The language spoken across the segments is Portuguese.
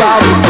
about it.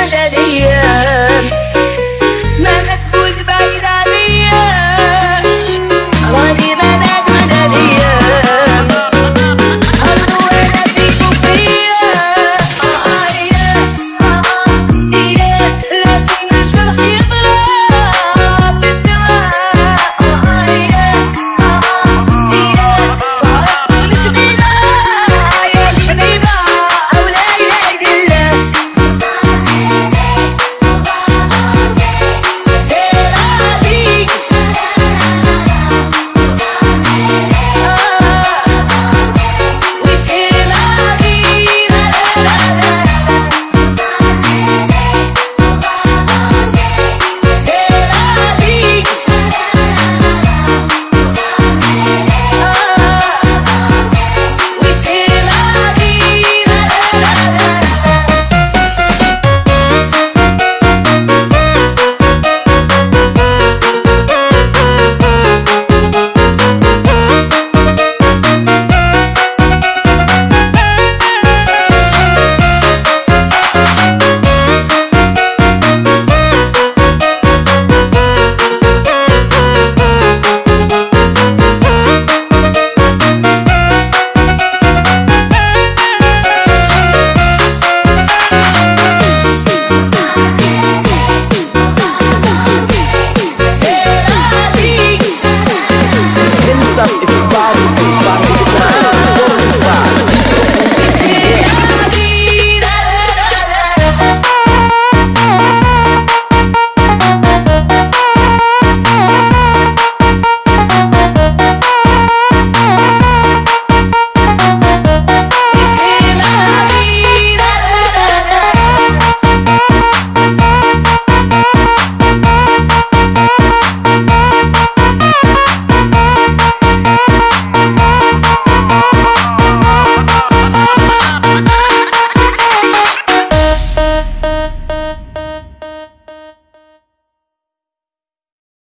Bye.